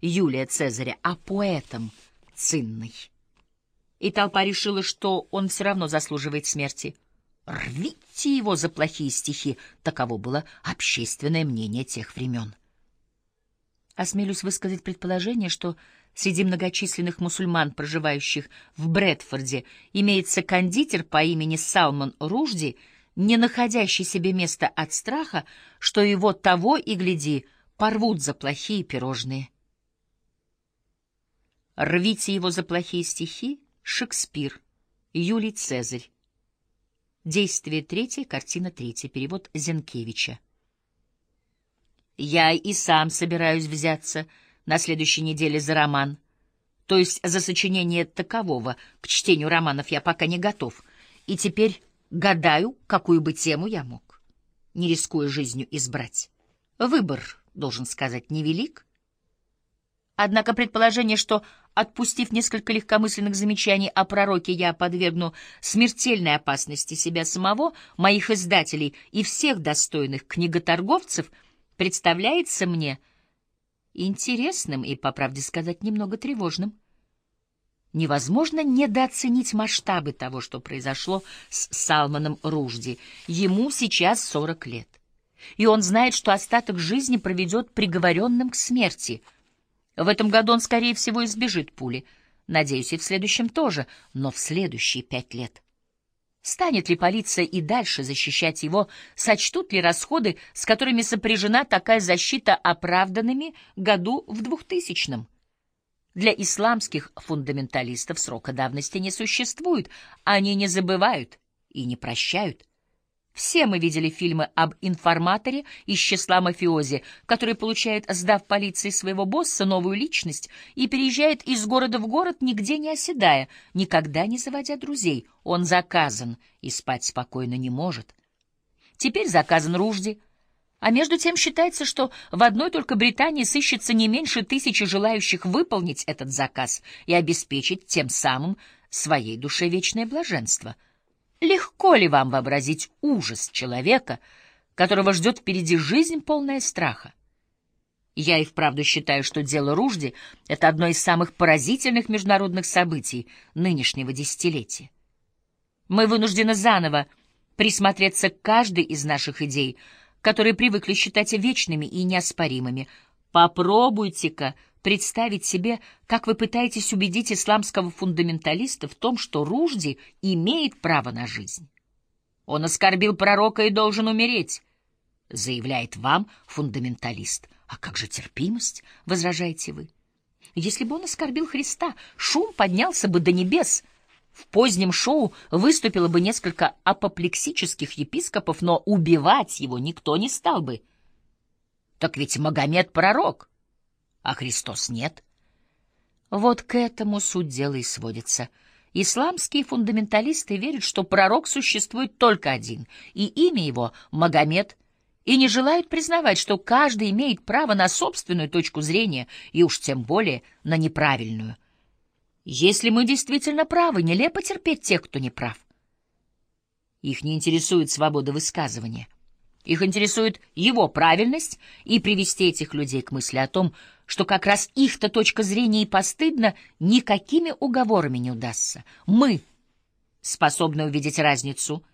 Юлия Цезаря, а поэтом цинной. И толпа решила, что он все равно заслуживает смерти. Рвите его за плохие стихи, таково было общественное мнение тех времен. Осмелюсь высказать предположение, что среди многочисленных мусульман, проживающих в Брэдфорде, имеется кондитер по имени Салман Ружди, не находящий себе места от страха, что его того и гляди порвут за плохие пирожные. «Рвите его за плохие стихи» — Шекспир, Юлий Цезарь. Действие третье, картина третья, перевод Зенкевича. Я и сам собираюсь взяться на следующей неделе за роман. То есть за сочинение такового. К чтению романов я пока не готов. И теперь гадаю, какую бы тему я мог, не рискуя жизнью, избрать. Выбор, должен сказать, невелик. Однако предположение, что, отпустив несколько легкомысленных замечаний о пророке, я подвергну смертельной опасности себя самого, моих издателей и всех достойных книготорговцев — представляется мне интересным и, по правде сказать, немного тревожным. Невозможно недооценить масштабы того, что произошло с Салманом Ружди. Ему сейчас сорок лет. И он знает, что остаток жизни проведет приговоренным к смерти. В этом году он, скорее всего, избежит пули. Надеюсь, и в следующем тоже, но в следующие пять лет — Станет ли полиция и дальше защищать его, сочтут ли расходы, с которыми сопряжена такая защита оправданными году в двухтысячном? Для исламских фундаменталистов срока давности не существует, они не забывают и не прощают. Все мы видели фильмы об информаторе из числа мафиози, который получает, сдав полиции своего босса, новую личность и переезжает из города в город, нигде не оседая, никогда не заводя друзей. Он заказан и спать спокойно не может. Теперь заказан Ружди. А между тем считается, что в одной только Британии сыщется не меньше тысячи желающих выполнить этот заказ и обеспечить тем самым своей душе вечное блаженство — Легко ли вам вообразить ужас человека, которого ждет впереди жизнь, полная страха? Я и вправду считаю, что дело Ружди — это одно из самых поразительных международных событий нынешнего десятилетия. Мы вынуждены заново присмотреться к каждой из наших идей, которые привыкли считать вечными и неоспоримыми. Попробуйте-ка представить себе, как вы пытаетесь убедить исламского фундаменталиста в том, что Ружди имеет право на жизнь. Он оскорбил пророка и должен умереть, заявляет вам фундаменталист. А как же терпимость, возражаете вы? Если бы он оскорбил Христа, шум поднялся бы до небес. В позднем шоу выступило бы несколько апоплексических епископов, но убивать его никто не стал бы. Так ведь Магомед пророк а Христос нет. Вот к этому суть дела и сводится. Исламские фундаменталисты верят, что пророк существует только один, и имя его — Магомед, и не желают признавать, что каждый имеет право на собственную точку зрения, и уж тем более на неправильную. Если мы действительно правы, нелепо терпеть тех, кто не прав. Их не интересует свобода высказывания. Их интересует его правильность и привести этих людей к мысли о том, что как раз их-то точка зрения и постыдна, никакими уговорами не удастся. Мы способны увидеть разницу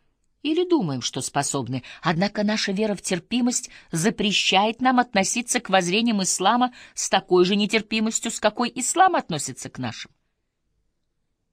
или думаем, что способны, однако наша вера в терпимость запрещает нам относиться к воззрениям ислама с такой же нетерпимостью, с какой ислам относится к нашим.